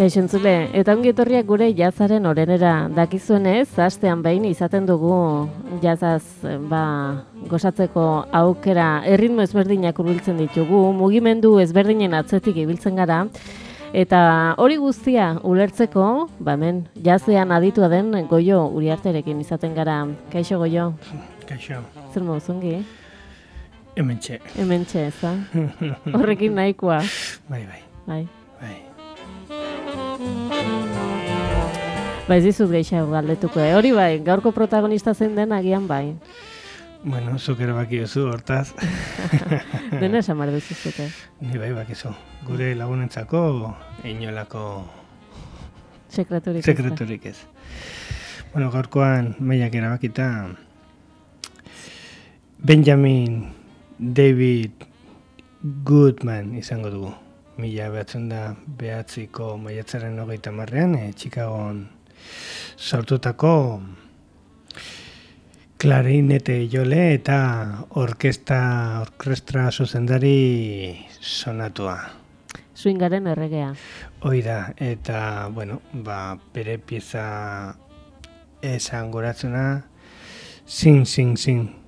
Kaixo entzule, eta ongi etorriak gure jazaren orenera. Dakizuenez, hastean behin izaten dugu jazaz ba, gozatzeko aukera erritmo ezberdinak urbiltzen ditugu, mugimendu ezberdinen atzetik ibiltzen gara, eta hori guztia ulertzeko, ba hemen, jazean aditua den goio uriarterekin izaten gara. Kaixo goio? Kaixo. Zer mozungi? Hemen txe. Hemen txe, ez? Horrekin nahikoa. Bai, bai. Bai. Ba ez dizut gehiago galdetuko, eh? hori bai, gaurko protagonista zen den agian bai. Bueno, zuk ere baki oso hortaz. Dena esan bar duzuzute. Ni bai bakizu. Gure lagunentzako inolako Sekreturik. sekreturik ez. Bueno, gaurkoan maiak erabakita Benjamin David Goodman izango dugu. Mila behatzen da behatziko maiatzaren hogeita marrean, e, Chicagoan sortutako klarinete jole eta orkesta orkestra zuzendari sonatua. Swingaren erregea. Hoi da, eta, bueno, ba, bere pieza esan goratzena, sing, sing, sing.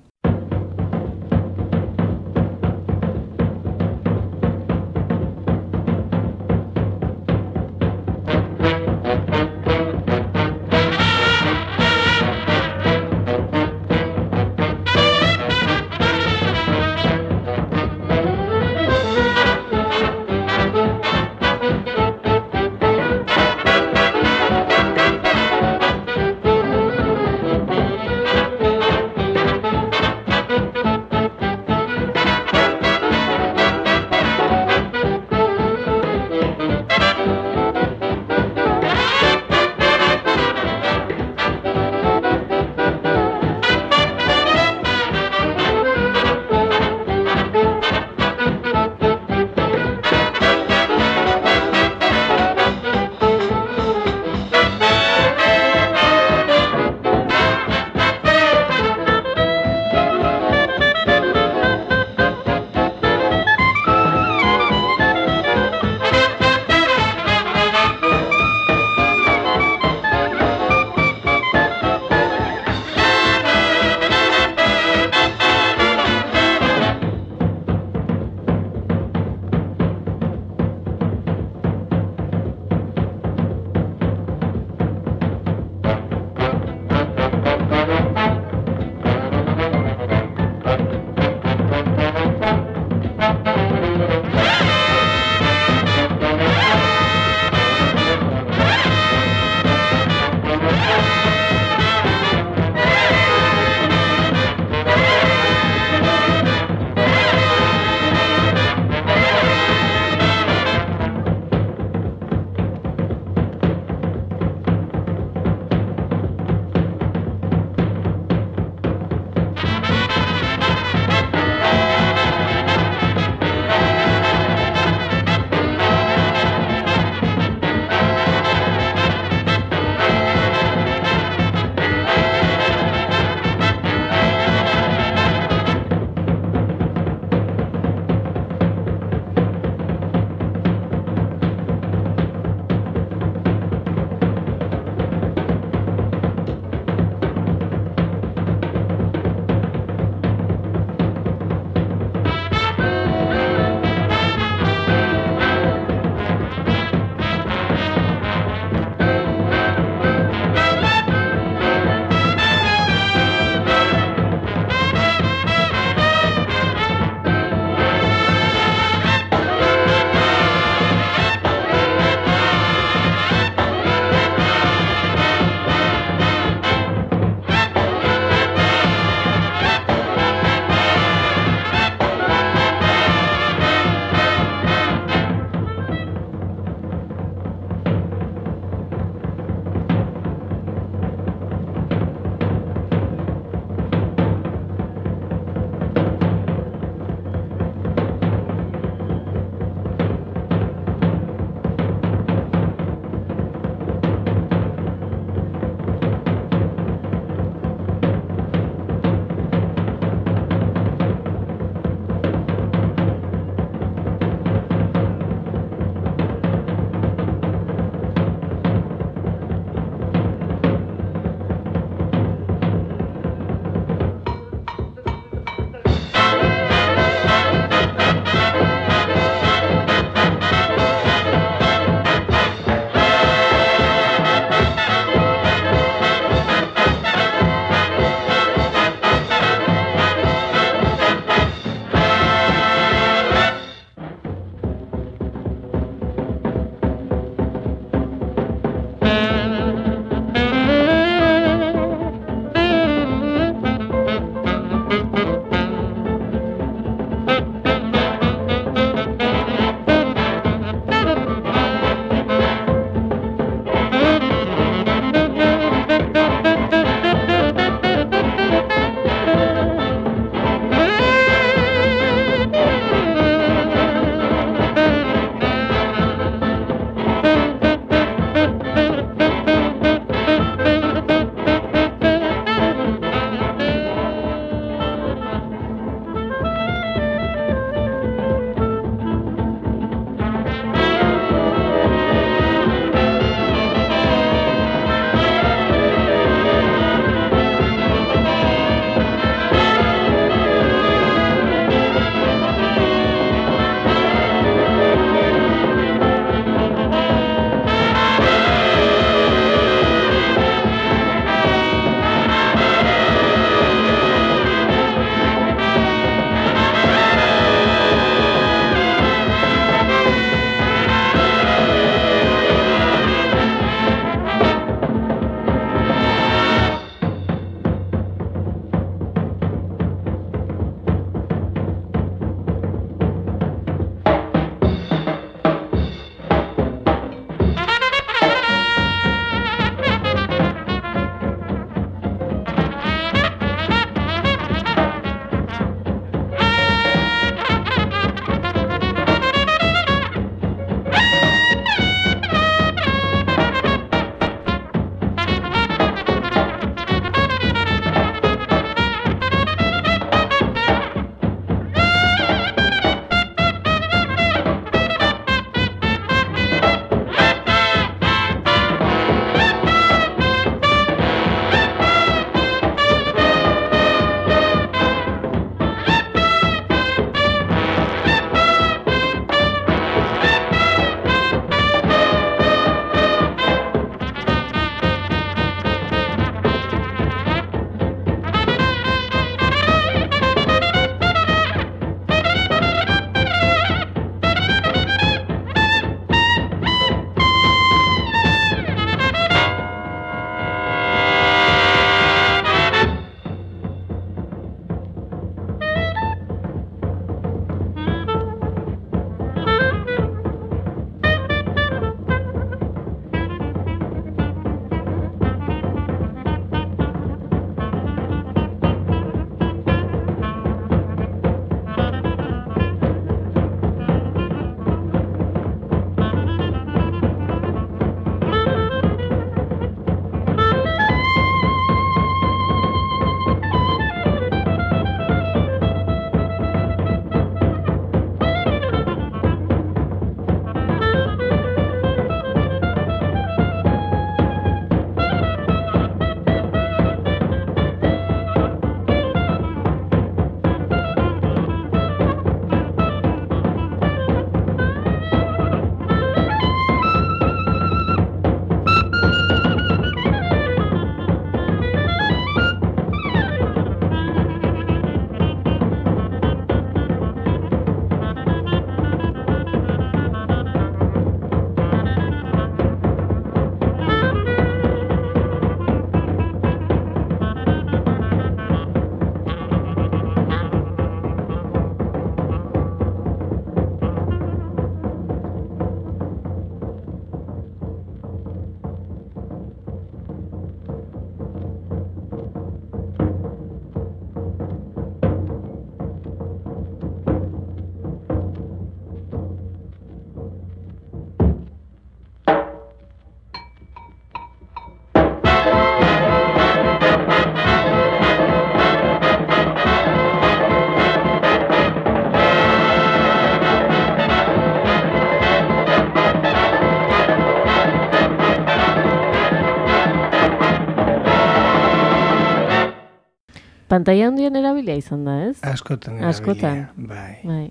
Pantaia handien erabilia izan da, ez? Askotan erabilia. Askotan. Bai. Bai.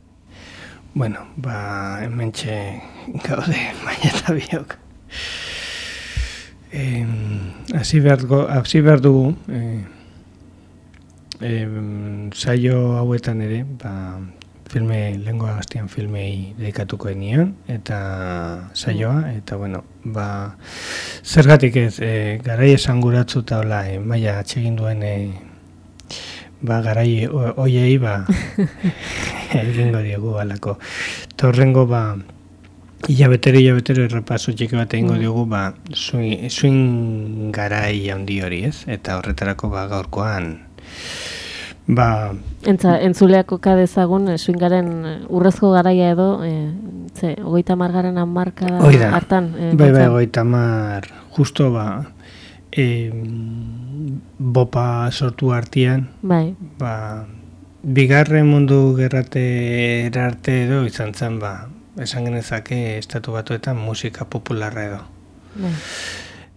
Bueno, ba, hemen gaude, baina eta biok. Hasi behar, go- hasi behar dugu, eh, em, saio hauetan ere, ba, filme, lengua gaztian filmei dedikatuko enion, eta saioa, eta bueno, ba, zergatik ez, e, garai esanguratzu eta hola, e, maia atsegin duen, e, ba, garai hoiei, ba, egingo diogu alako. Torrengo, ba, hilabetero, hilabetero errepaso txiki bat egingo Mm. diogu, ba, swing, swing garai handi hori, ez? Eta horretarako, ba, gaurkoan, ba, Entza, entzuleako kadezagun, e, swingaren eh, urrezko garaia edo, e, ze, hogeita margaren amarka da. hartan. e, bai, bai, goita mar, justo, ba, e, bopa sortu artean, Bai, ba, bigarren mundu gerrate arte edo izan zen, ba, esan genezake estatu batuetan musika popularra edo. bai.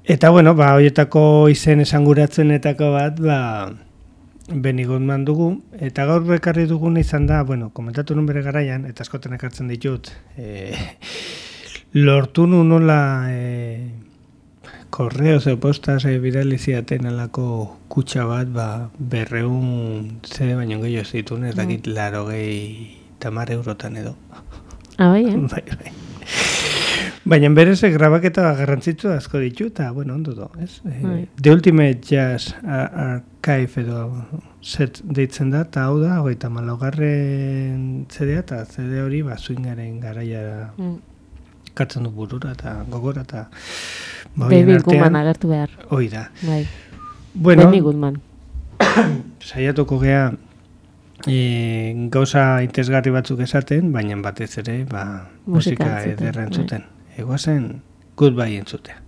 Eta bueno, ba, horietako izen esanguratzenetako bat, ba, Benny Goodman dugu, eta gaur bekarri duguna izan da, bueno, komentatu nun bere garaian, eta askotan ekartzen ditut, e, lortu nu nola e, korreos edo postas e, bidali ziaten alako kutsa bat, ba, berreun zede baino gehiago zituen, ez dakit laro gehi tamar eurotan edo. Ah, bai, eh? Bai, bai. Baina berez eh, grabaketa garrantzitsu asko ditu eta, bueno, ondo do, ez? Eh, Bai. The Ultimate Jazz Ar- Archive edo set deitzen da, eta hau da, hogeita malaugarren CD eta CD hori ba, swingaren garaia Mm. katzen du burura eta gogora eta ba, David Goodman agertu behar. hoi da. Bai. Bueno, Benny Goodman. saiatuko gea e, gauza interesgarri batzuk esaten, baina batez ere ba, Musika musika entzuten, ederra bai. Egoazen, goodbye entzutea.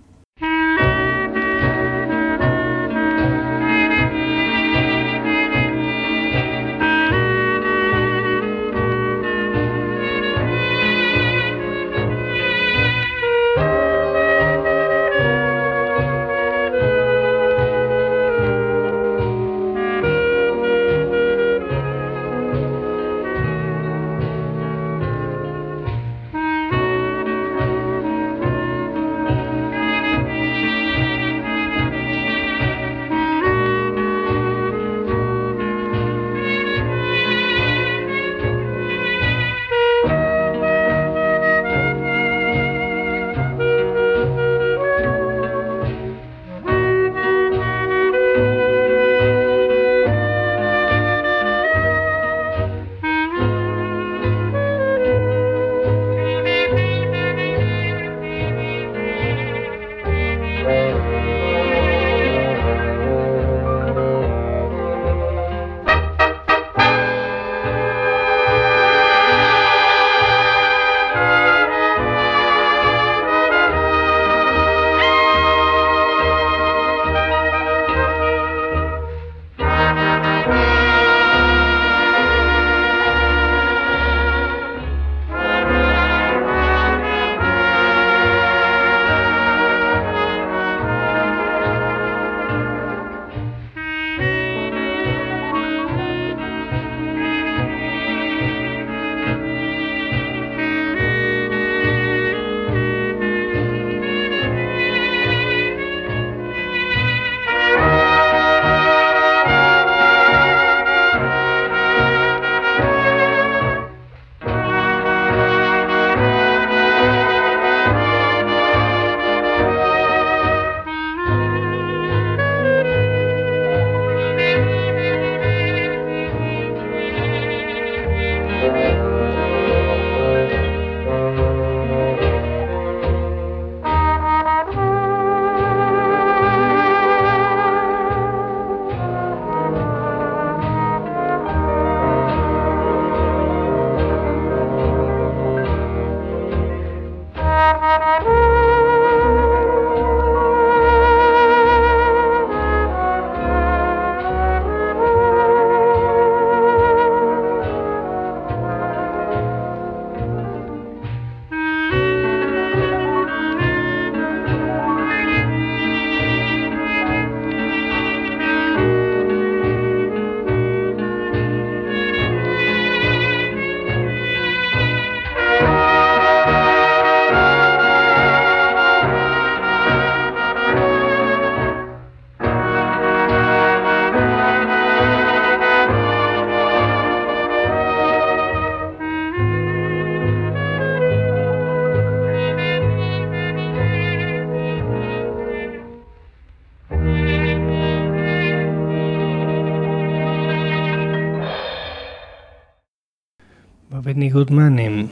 Goodman em,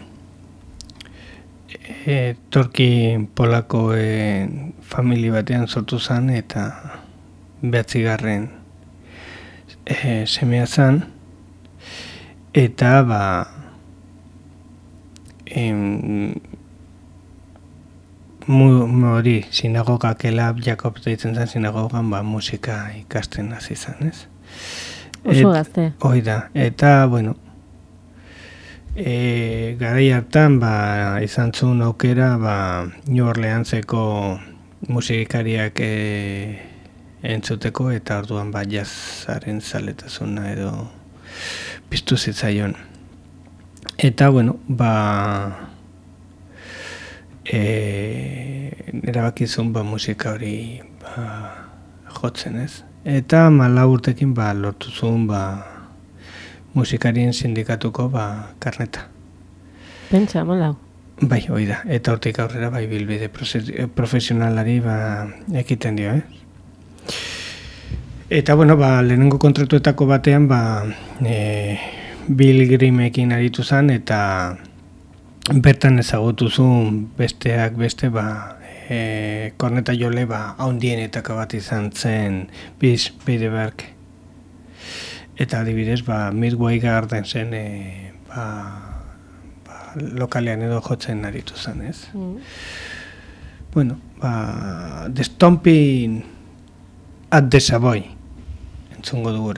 e, torki polako e, famili batean sortu zen eta behatzigarren e, semea zen eta ba em, mu, hori sinagogak elab Jakob deitzen zen sinagogan ba, musika ikasten hasi zen, ez? Oso gazte. Hoi da, eta, bueno, e, garai hartan, ba, izan zuen aukera, ba, New Orleanseko musikariak e, entzuteko, eta orduan, ba, jazzaren zaletasuna edo piztu zitzaion. Eta, bueno, ba, e, erabakizun ba, musika hori ba, jotzen ez. Eta mala urtekin ba, lortu zuen ba, musikarien sindikatuko ba, karneta. Pentsa, malau. Bai, hoi da. Eta hortik aurrera bai bilbide profesionalari ba, ekiten dio, eh? Eta, bueno, ba, lehenengo kontratuetako batean, ba, e, Bill Grimekin aritu zen, eta bertan ezagutu zuen besteak beste ba e, korneta jole ba haundienetako bat izan zen biz Bideberg eta adibidez ba Midway Garden zen e, ba, ba, lokalean edo jotzen aritu zen ez mm. bueno ba The Stomping at the Savoy entzungo dugu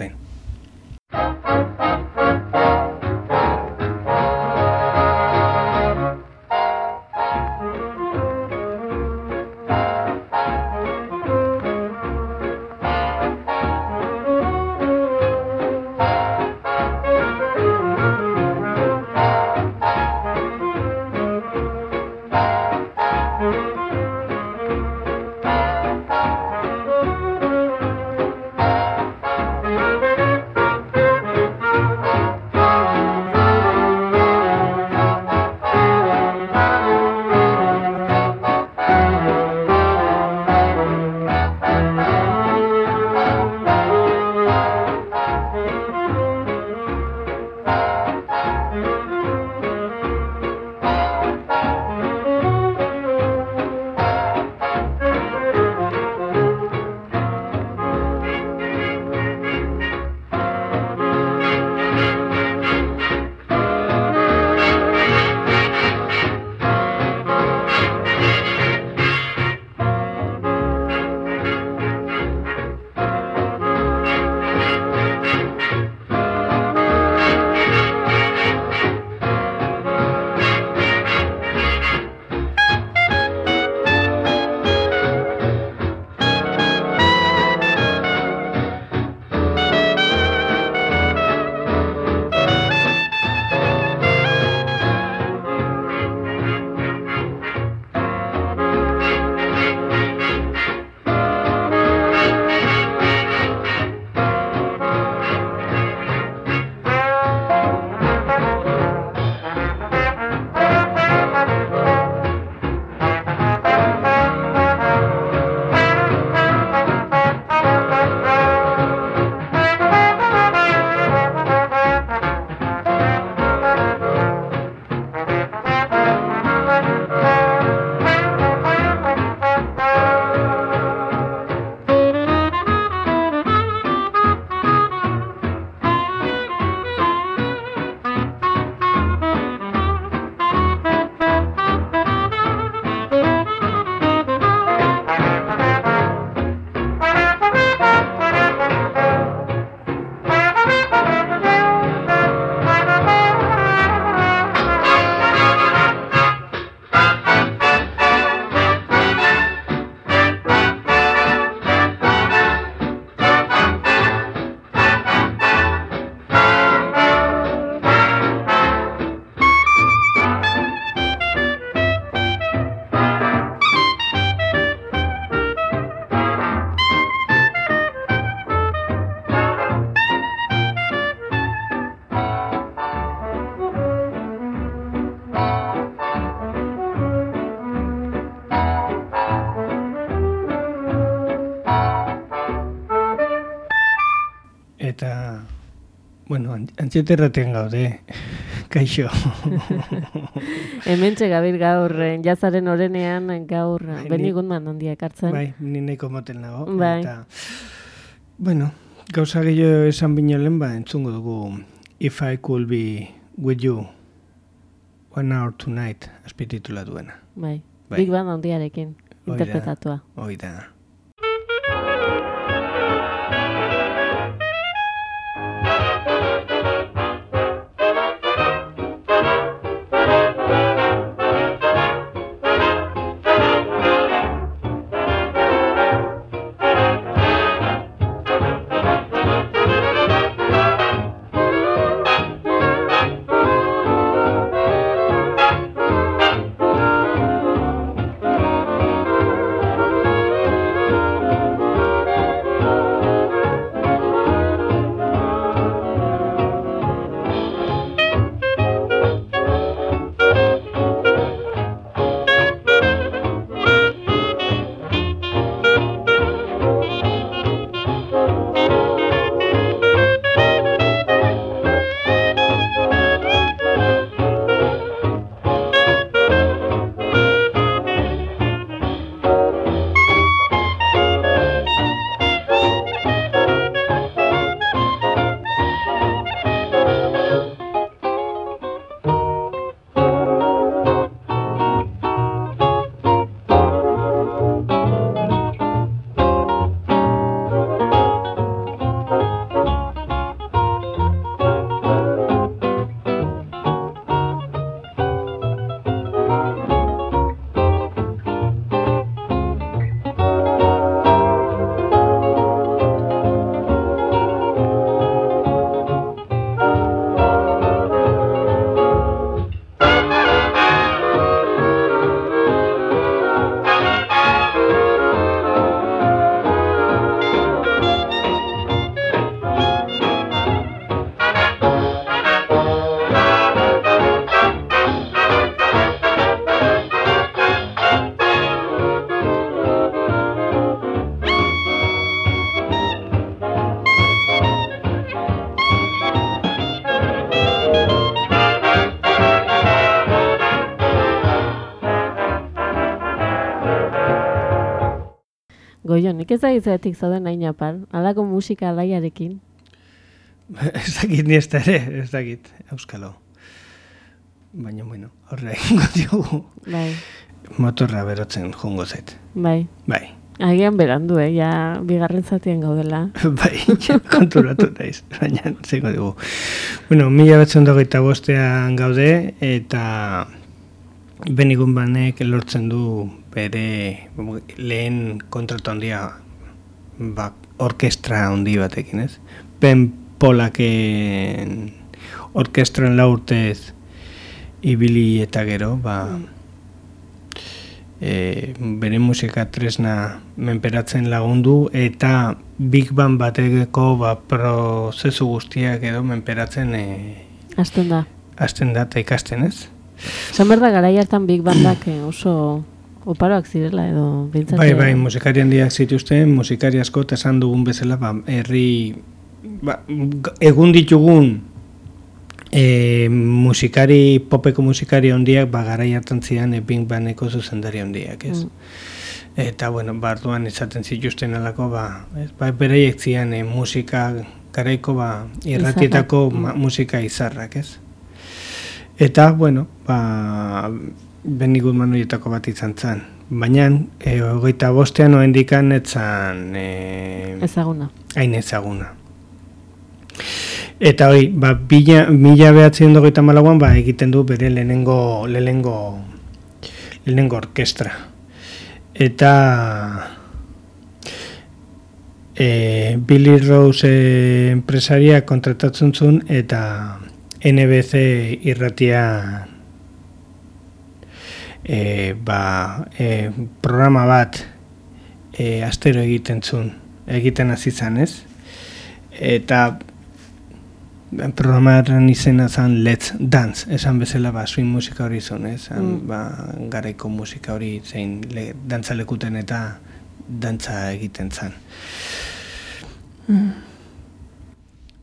antxeterraten gaude. Kaixo. Hemen txegabir gaur, eh, jazaren orenean gaur Bai, ni- benigun man handia ekartzen. bai, ni nahiko motel nago. Bai. Eta, bueno, gauza gehiago esan binolen, ba, entzungo dugu If I Could Be With You One Hour Tonight, azpititula duena. Bai. Bai. Big Band handiarekin, interpretatua. Hoi da. Nik ez da izatik zauden nahi napan, alako musika alaiarekin. ez dakit ni ez ere, ez dakit, euskalo. Baina, bueno, horre egingo diogu. Bai, Motorra berotzen jongo zait. bai. Bai, Agian berandu, eh, ja, bigarren zatien gaudela. bai, konturatu naiz, baina zego dugu. Bueno, mila batzen dogeita bostean gaude, eta benigun banek lortzen du bere lehen kontratu handia ba, orkestra handi batekin, ez? Ben Polaken orkestran lau urtez ibili eta gero, ba, e, bere musika tresna menperatzen lagundu eta Big Bang bateko ba, prozesu guztiak edo menperatzen e, Hasten da. hasten da eta ikasten ez? Esan behar da, garai hartan Big Bandak eh, oso oparoak zirela edo bintzate. Bai, bai, musikari handiak zituzten, musikari asko eta esan dugun bezala, ba, herri, ba, egun ditugun e, musikari, popeko musikari handiak, ba, garai hartan zidan e, Big Bandeko zuzendari handiak, ez? Eta, bueno, barduan izaten zituzten alako, ba, ez, ba, beraiek zian e, musika, garaiko, ba, irratietako ma, musika izarrak, ez? Eta, bueno, ba, Benny Goodman horietako bat izan zen. Baina, e, hogeita bostean oen dikan etzan e, Ezaguna. hain ezaguna. Eta hori, ba, bila, mila behatzen dogeita malauan, ba, egiten du bere lehenengo, lehenengo, lehenengo orkestra. Eta e, Billy Rose enpresaria kontratatzen zuen eta NBC irratia e, ba, e, programa bat e, astero egiten zuen, egiten hasi zan, ez? Eta programaren izena zen Let's Dance, esan bezala ba, swing musika hori zuen, ez? Mm. ba, garaiko musika hori zein le, dantza lekuten eta dantza egiten zen. Bai,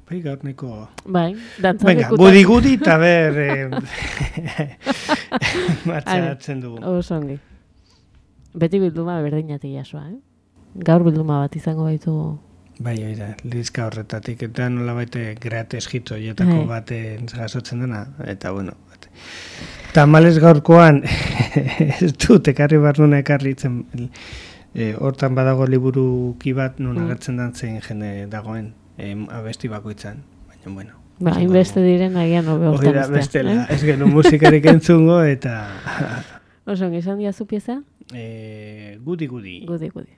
gaur nahiko... Bai, dantzak Venga, gudi gudi eta ber... Eh, dugu. Oso ongi. Beti bilduma berdinatik jasoa, eh? Gaur bilduma bat izango baitu Bai, da, lizka horretatik, eta nola baite gratis hito jetako Bai. baten jasotzen dena, eta bueno, bate. Tamales gaurkoan, ez dut, ekarri bar nuna ekarri zen, e, hortan badago liburuki bat nun Mm. agertzen dan zein jende dagoen, e, abesti bakoitzan, baina bueno. Ba, hainbeste diren agian hobe hortan da, ustea, bestela, eh? ez genu musikarik entzungo, eta Oso ongi, esan diazu pieza? e, gudi gudi. Gudi, gudi.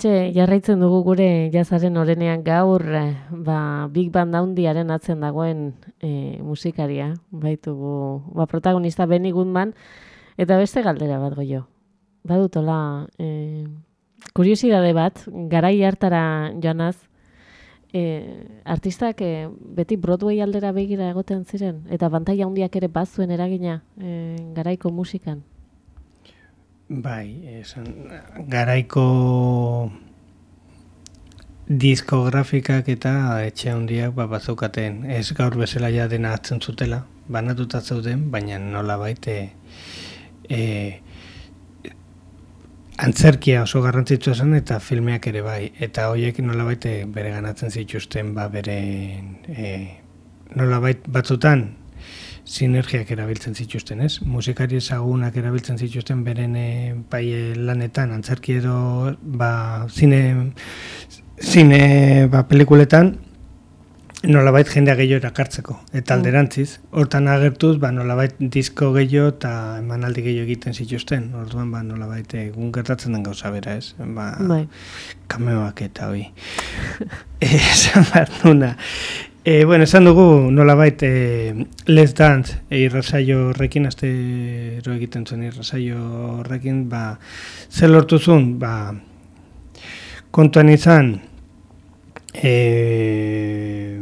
Ba, mentxe, jarraitzen dugu gure jazaren orenean gaur, eh, ba, Big Band handiaren atzen dagoen e, musikaria, baitugu, ba, protagonista Benny Goodman, eta beste galdera bat goio. Badutola, e, kuriosidade bat, garai hartara joanaz, e, artistak e, beti Broadway aldera begira egoten ziren, eta bantaia handiak ere bazuen eragina e, garaiko musikan. Bai, esan, garaiko diskografikak eta etxe handiak ba, bazaukaten. Ez gaur bezala ja dena atzen zutela, banatuta zeuden, baina nola baite e, antzerkia oso garrantzitsua zen eta filmeak ere bai. Eta horiek nola baite bere ganatzen zituzten ba, bere e, nola batzutan sinergiak erabiltzen zituzten, ez? Musikari ezagunak erabiltzen zituzten beren e, bai e, lanetan, antzerki edo ba, zine, zine ba, pelikuletan nolabait jendea gehiago erakartzeko. Eta alderantziz, hortan agertuz, ba, nolabait disko gehiago eta emanaldi gehiago egiten zituzten. Orduan, ba, nolabait egun gertatzen den gauza bera, ez? Ba, Bai. kameoak eta hoi. Esan behar nuna. E, bueno, esan dugu nolabait e, Let's Dance e, irrasaio horrekin, astero egiten zuen irrasaio horrekin, ba, zer lortu zuen, ba, kontuan izan, e,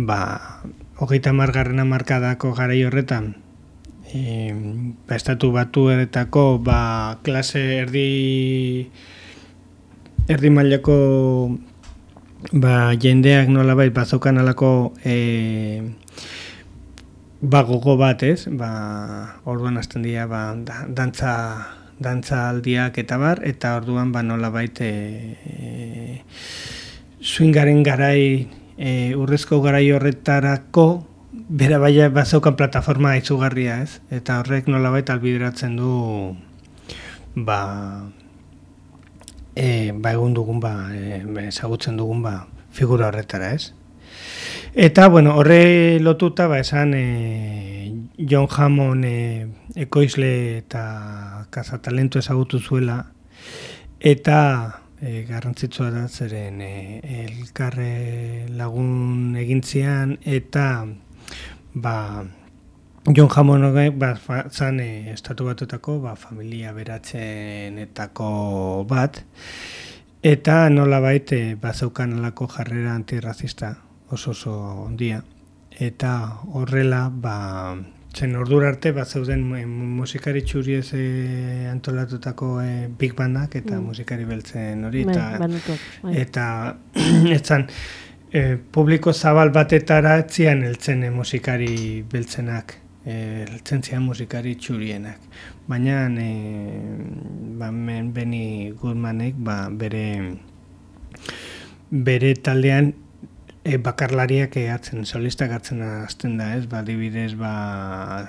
ba, hogeita margarrena markadako garai horretan, e, ba, estatu batuetako, ba, klase erdi, erdi mailako ba, jendeak nolabait bazaukan alako e, ba, gogo bat, ez? Ba, orduan hasten dira ba, da- dantza, dantza aldiak eta bar, eta orduan ba, nolabait e, e, swingaren garai, e, urrezko garai horretarako, bera baina bazaukan plataforma izugarria, ez? Eta horrek nolabait albideratzen du ba, e, ba egun dugun ba, e, ezagutzen dugun ba, figura horretara, ez? Eta, bueno, horre lotuta, ba, esan e, John Hammond e, ekoizle eta kazatalentu ezagutu zuela, eta e, garrantzitsua da zeren e, elkarre lagun egintzean, eta ba, John Hammond hogek, ba, fa- zan e, estatu batutako ba, familia beratzenetako bat, eta nola bait e, bazaukan alako jarrera antirrazista oso oso ondia. Eta horrela, ba, zen ordura arte, bat zeuden mu- musikari txuriez e, antolatutako e, big bandak eta Mm. musikari beltzen hori, Bai, eta bai. eta etzan e, publiko zabal batetara etzian heltzen e, musikari beltzenak heltzen zian musikari txurienak baina e, ba, men, Benny Goodmanek ba, bere bere taldean e, bakarlariak e, hartzen, solistak hartzen hasten da, ez? Ba, adibidez, ba,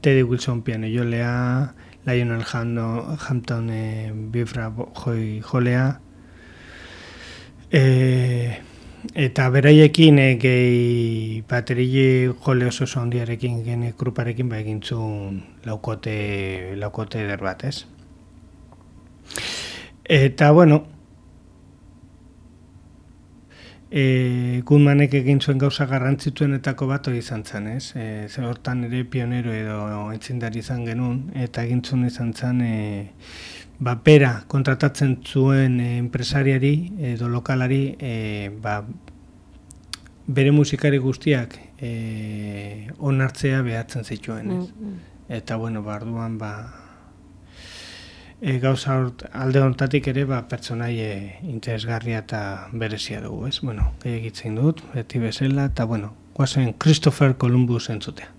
Teddy Wilson piano jolea, Lionel Hando, Hampton e, bifra bo- joi, jolea, e, eta beraiekin e, gehi baterile jole oso handiarekin gene gruparekin ba egintzun laukote, laukote eder bat, ez? Eta, bueno, e, Goodmanek egin zuen gauza garrantzituenetako bat hori izan zen, ez? E, ze hortan ere pionero edo entzindari izan genuen, eta egin zuen izan zen, e, ba, bera kontratatzen zuen e, enpresariari edo lokalari, e, ba, bere musikari guztiak e, onartzea behatzen zituen, ez? Mm, mm. Eta, bueno, ba, orduan, ba, e, gauza hort, alde hontatik ere, ba, pertsonaie interesgarria eta berezia dugu, ez? Bueno, egitzen dut, beti bezala, eta, bueno, guazen Christopher Columbus entzutea.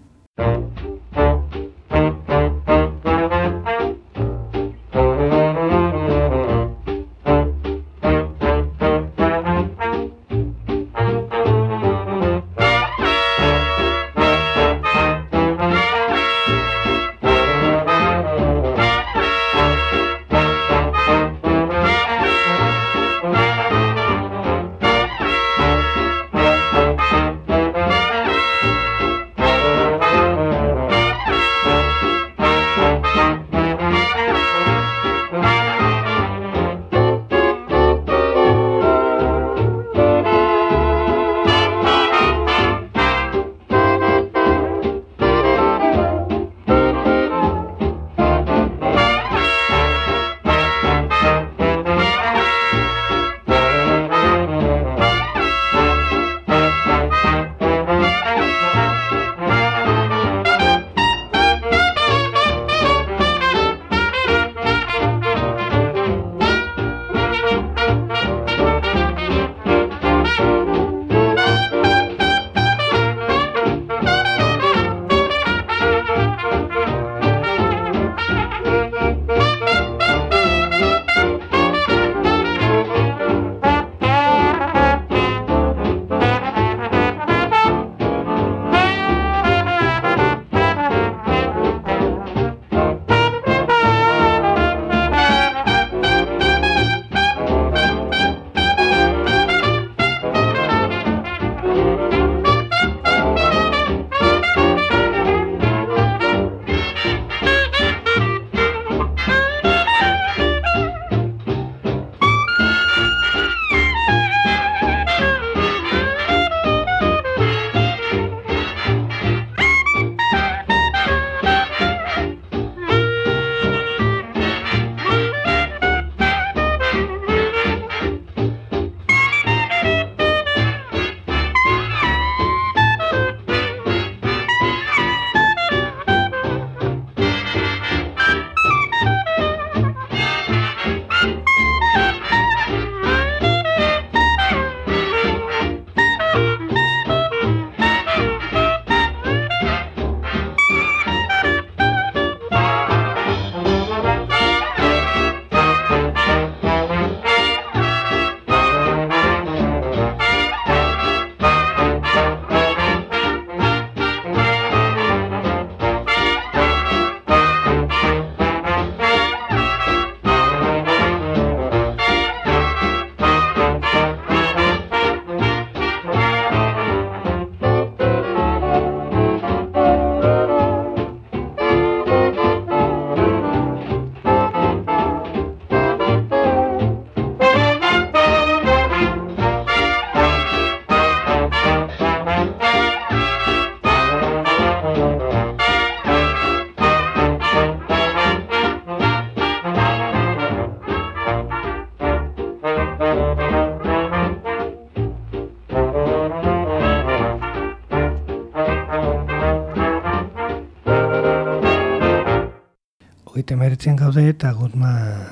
Hogeita meretzen gaude eta Goodman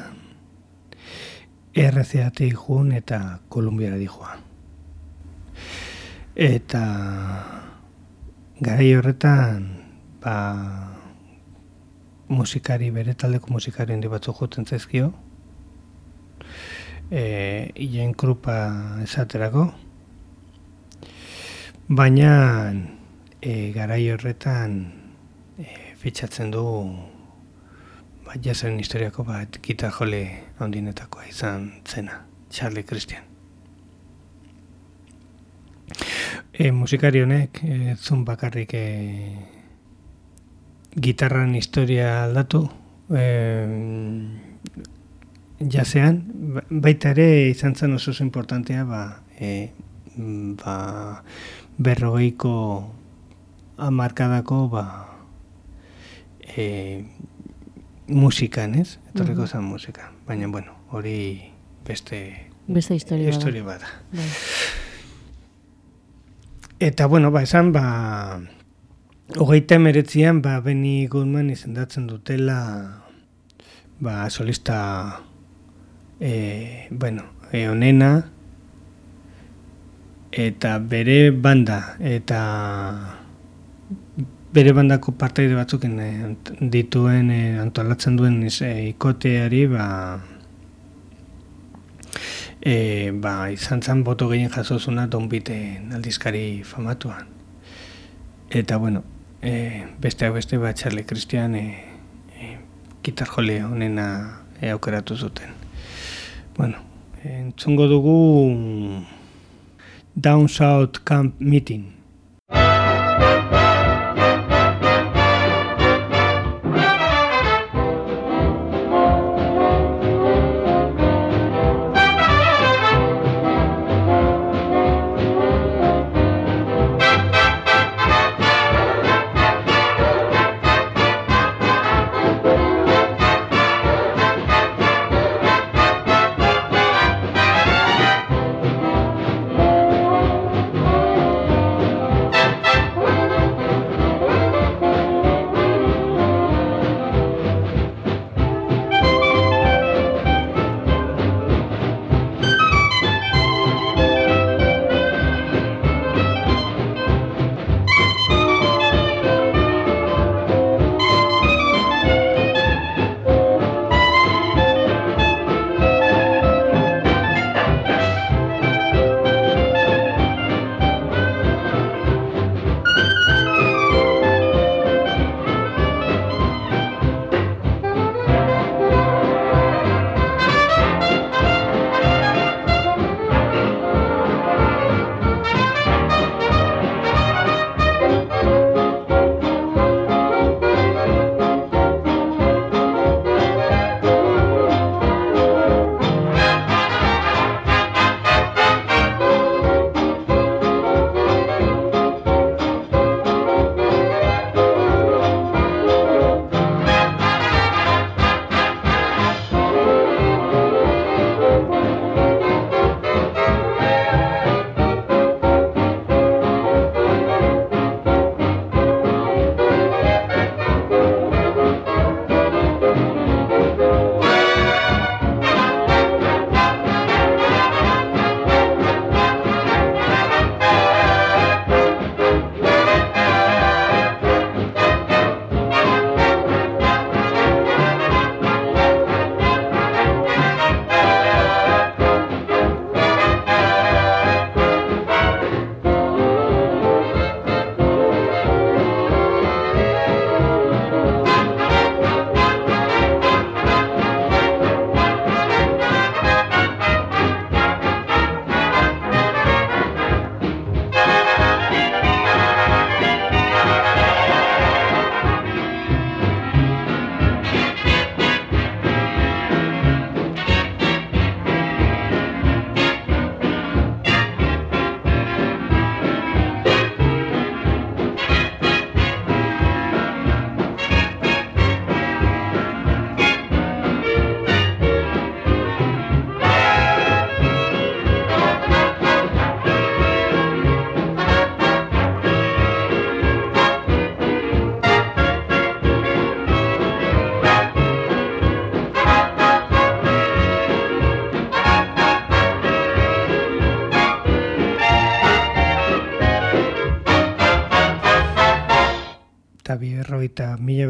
RCA-tik jun eta Kolumbiara dijoa. Eta garai horretan ba, musikari, bere taldeko musikari handi batzu joten zaizkio, e, Ian Krupa esaterako, baina e, garai horretan e, fitxatzen du ba, jazen historiako bat gitar jole ondinetakoa izan zena, Charlie Christian. E, musikari honek, e, zun bakarrik e, gitarran historia aldatu, e, jazean, ba- baita ere izan zen oso oso importantea, ba, e, ba, berrogeiko amarkadako, ba, e, musikan, ez? Etorriko zen musika. Baina, bueno, hori beste Beste historia bada. historia bada. Bai. Eta, bueno, ba, esan, ba, hogeita emeretzian, ba, Benny Goodman izendatzen dutela, ba, solista, e, bueno, e, onena, eta bere banda, eta bere bandako partaide batzuken e, dituen, e, antolatzen duen e, ikoteari, ba, e, ba, izan zen boto gehien jasozuna Don Biten aldizkari famatuan. Eta, bueno, e, besteak beste ba, Charlie Christian e, e, gitar jole honena e, aukeratu zuten. Bueno, entzungo dugu Down South Camp Meeting.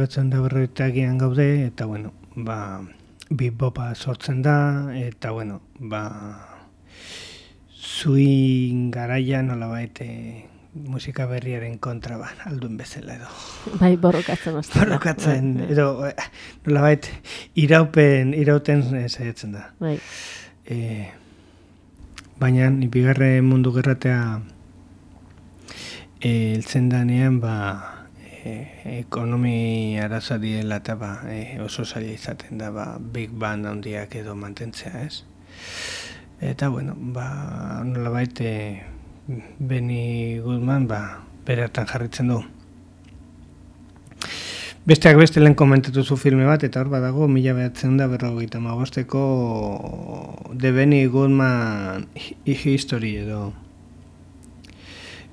Betzen da berroita gian gaude, eta bueno, ba, bi bopa sortzen da, eta bueno, ba, zuin garaia nola baite musika berriaren kontra ba, alduen bezala edo. Bai, borrokatzen hasten da. Borrokatzen, edo, eh, nola bait, iraupen, irauten saiatzen da. Bai, E, baina, bigarren mundu gerratea e, eltzen danean, ba, e, ekonomi araza diela eta ba, e, oso zaila izaten da, ba, Big Bang handiak edo mantentzea, ez? Eta, bueno, ba, nola baite, Benny Goodman, ba, bere hartan jarritzen du. Besteak beste lehen komentatu zu filme bat, eta hor badago, mila behatzen da berrogeita magosteko The Benny Goodman Hi- History edo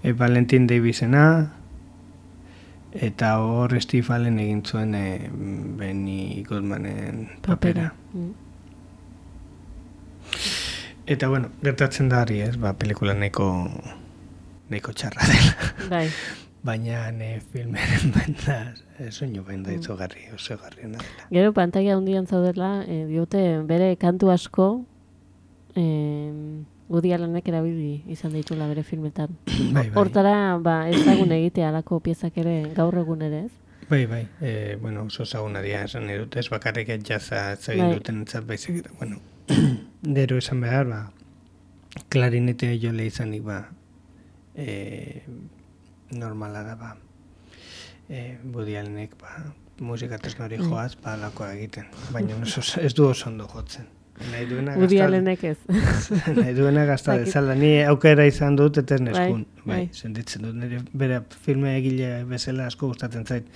e, Valentin Davisena, eta hor Steve Allen egin zuen e, Benny Goodmanen papera. Mm. Eta bueno, gertatzen da hori ez, ba, pelikula nahiko, nahiko txarra dela. Bai, Baina ne filmeren benda, e, soinu benda itzogarri, oso garri dela. Gero pantaila handian zaudela, e, diote bere kantu asko e, Woody Allenek erabili izan dituela bere filmetan. Bai, bai. Hortara, ba, ezagun egitea alako piezak ere gaur egun ere ez? Bai, bai, e, bueno, oso zagunaria esan nahi dut, ez bakarrik jaza ez egin Bai. duten entzat baizik eta, bueno, dero esan behar, ba, klarinetea jole izanik, ba, e, normala da, ba, e, Woody Allenek, ba, musika tresnori Bai. joaz, ba, lakoa egiten, baina oso, ez du oso ondo jotzen. Nahi duena Woody Allenek ez. nahi duena gazta dezala, ni aukera izan dut neskun. Bai, Bai, bai. sentitzen dut, nire bere filme egile bezala asko gustatzen zait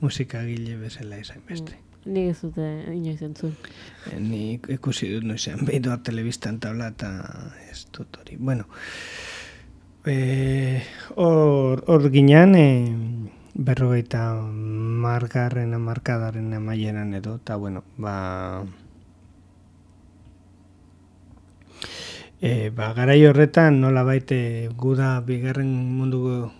musika egile bezala izan beste. Nik ez dute inoiz entzun. Eh, Ni ikusi dut noizean behin doar telebistan tabla eta ez dut hori. Bueno, eh, hor hor ginean, eh, berrogeita margarren markadaren amaieran edo, eta bueno, ba... E, ba, garai horretan nola baite guda bigarren mundu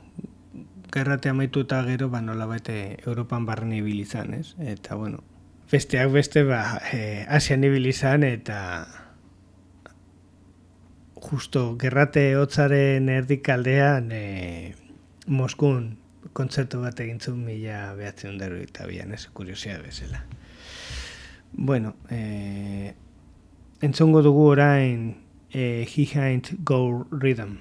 gerrate amaitu eta gero ba, nola baite Europan barren ibili izan, ez? Eta bueno, besteak beste ba, e, Asian ibili izan eta justo gerrate hotzaren erdikaldean e, Moskun kontzertu bat egin zuen mila behatzen dero eta bian, ez, kuriosia bezala. Bueno, e, entzongo dugu orain e, He Ain't Go Rhythm.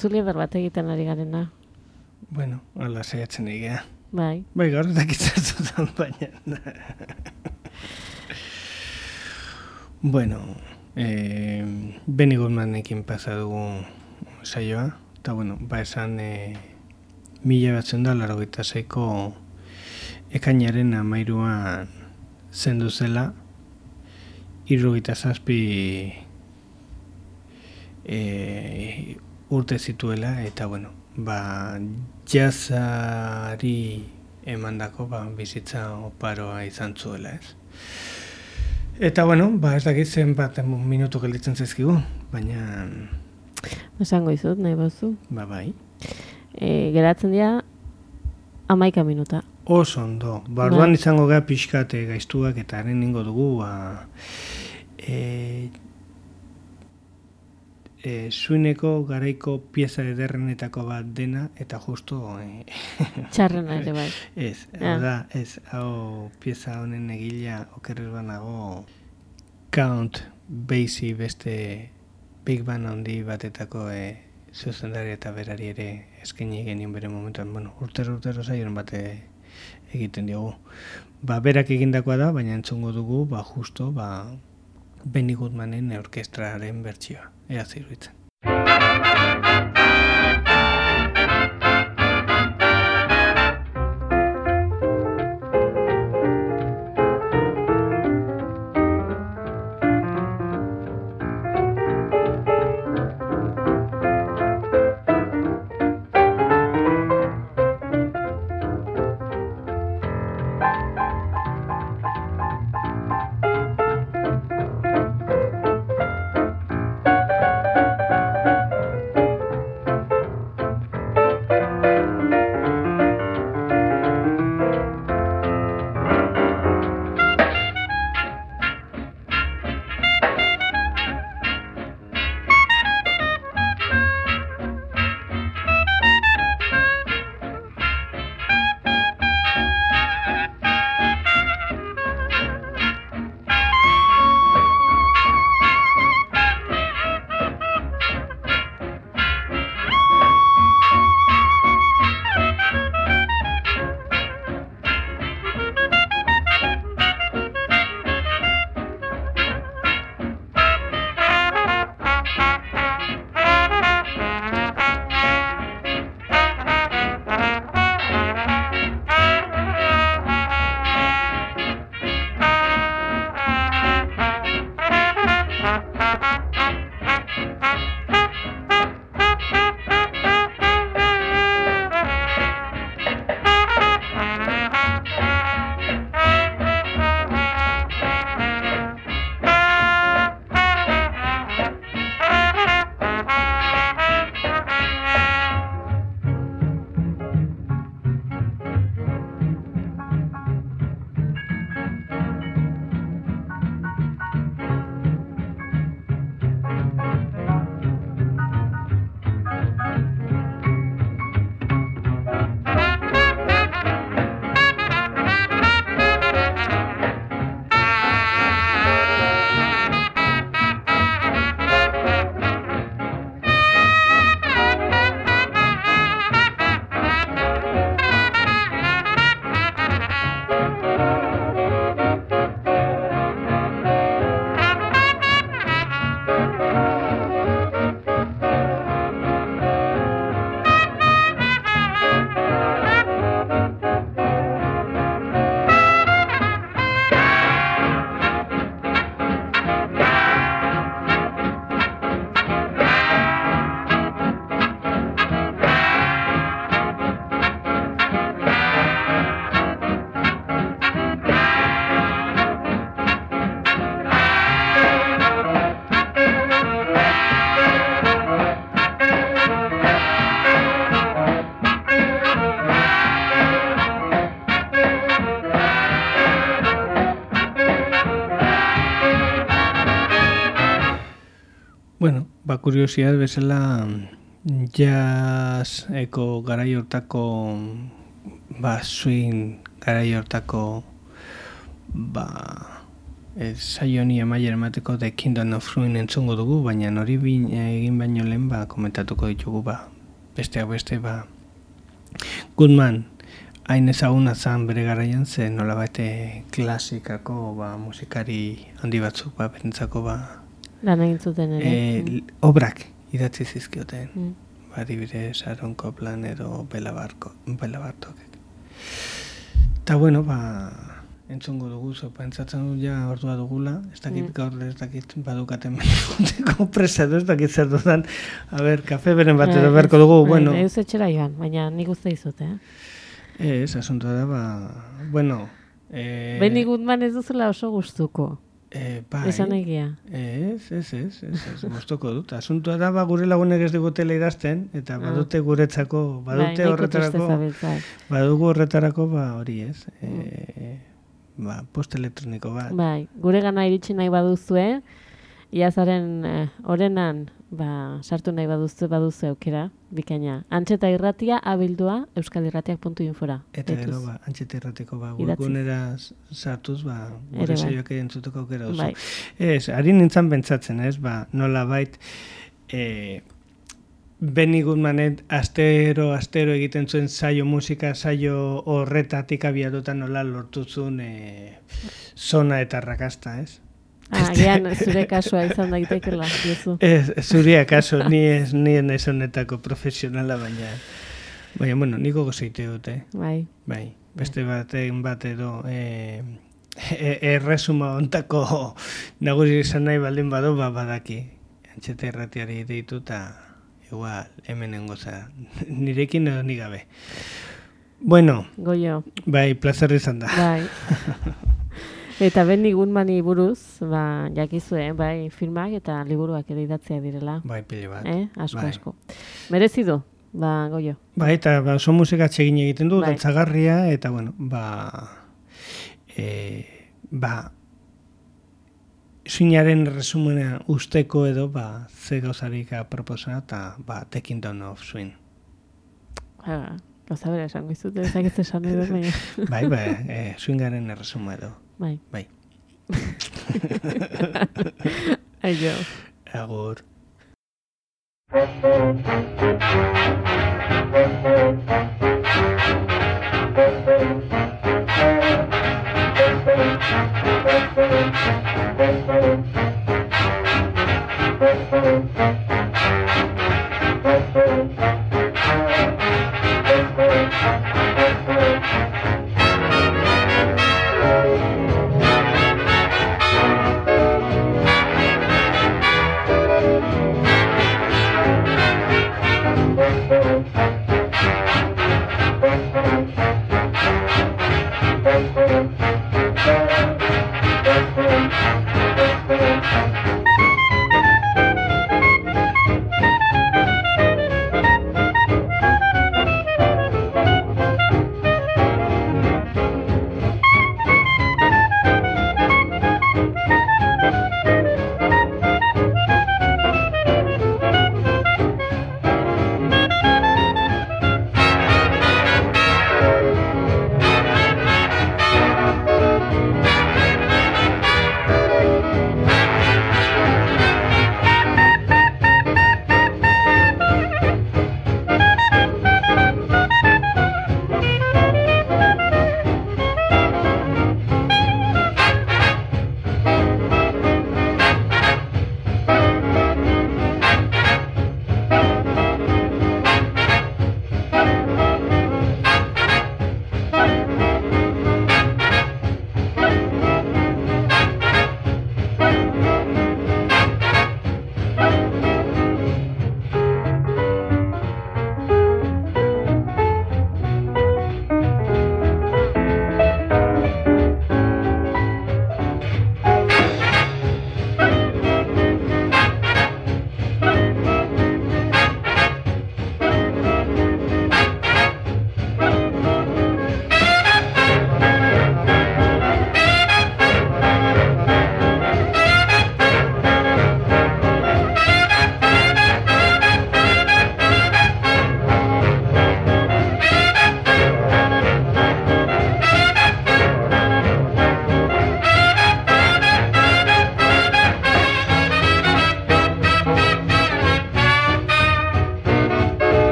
Itzuli eder bat egiten ari garena. Bueno, ala saiatzen egea. Bai, Bai, gaur ez dakitzatzen baina. bueno, eh, Benny Goodmanekin pasa dugu saioa, eta bueno, ba esan eh, mila batzen da, laro zeiko ekainaren amairuan zendu zela, irrogeita zazpi e, urte zituela, eta bueno, ba, jazari emandako ba, bizitza oparoa izan zuela, ez? Eta bueno, ba, ez dakit zenbat minutu gelditzen zaizkigu, baina, esango izut, nahi bozu. ba, bai. E, geratzen dira amaika minuta. Oso ondo. Barruan Bai. izango gara pixkate gaiztuak eta haren ningo dugu, ba, e, e, zuineko garaiko pieza ederrenetako bat dena, eta justo, e, Txarrena ere bai. ez, Ah. hau da, ez, hau pieza honen egila okerrez banago Count Basie beste Big Band handi batetako e, zuzendari eta berari ere eskaini genien bere momentuan, bueno, urtero urtero zaion bate egiten diogu. Ba, berak egindakoa da, baina entzungo dugu, ba, justo, ba, Benny Goodmanen orkestraren bertsioa. Ea ziruitzen. Kuriosidad bezala jazz eko garai hortako ba swing garai hortako ba ez saio ni amaier emateko The Kingdom of Ruin entzungo dugu, baina hori egin baino lehen ba komentatuko ditugu ba besteak beste ba Goodman hain ezaguna zan bere garaian ze nola bate klasikako ba, musikari handi batzuk ba, bentzako ba, Lan egin zuten ere. e, obrak idatzi zizkioten. Mm. Ba, adibidez Aaron Copland edo Bela, Barko, Bela Bartokek. Eta bueno, ba, entzungo dugu, zo, pentsatzen dut ja ordua dugula, ez dakit Mm. gaur ez dakit badukaten menuteko presa edo ez dakit zer dudan, a ber, kafe beren bat edo berko dugu, bueno, Ez etxera joan, baina nik uste dizut, eh? ez, asuntoa da, ba, bueno, eh, Benny Goodman ez duzula oso gustuko. Eh, bai, Esan egia. Ez, ez, ez, ez, ez, gustoko dut. Asuntua da, ba, gure lagunek ez digutela idazten, eta badute guretzako, badute bai, horretarako, badugu horretarako, ba, hori ez, e, ba, post elektroniko bat. Bai, gure gana iritsi nahi baduzue, iazaren eh, orenan, ba, sartu nahi baduzue, baduzu aukera, bikaina. Antxeta irratia abildua euskalirratiak.infora. Eta gero, ba, antxete errateko, ba, webgunera sartuz, ba, gure bai. saioak entzuteko aukera duzu. Bai. Ez, ari nintzen pentsatzen, ez, ba, nola bait, e, Benny Goodmanet astero, astero egiten zuen saio musika, saio horretatik abiatuta nola lortu zuen e, zona eta rakasta, ez? Ah, agian zure kasua izan daitekela, Jesu. Ez, zuria kaso, ni ez, ni ez honetako profesionala, baina, baina, bueno, niko gozeite dute, Bai, bai, beste baten bat edo, e, e, erresuma ontako nagusi izan nahi baldin badu, ba, badaki, antxete erratiari deitu eta igual hemen engoza, nirekin edo ni gabe. Bueno, goio, bai, plazer izan da. bai. Eta Benny Goodmani buruz, ba, jakizue, bai, filmak eta liburuak ere idatzea direla. Bai, pile bat. Eh? Asko, Bai. asko. Merezi du, ba, goio. Bai, eta ba, oso musika atsegin egiten du, Bai. dantzagarria, eta bueno, ba, e, ba, suinaren resumena usteko edo, ba, ze gauzarik aproposena, eta ba, The Kingdom of Swing. Ja, gauza bera esango izut, ezakit esan nahi dut, baina. Bai, bai, e, swingaren erresuma edo. Bai. Bai. Aio. Agur.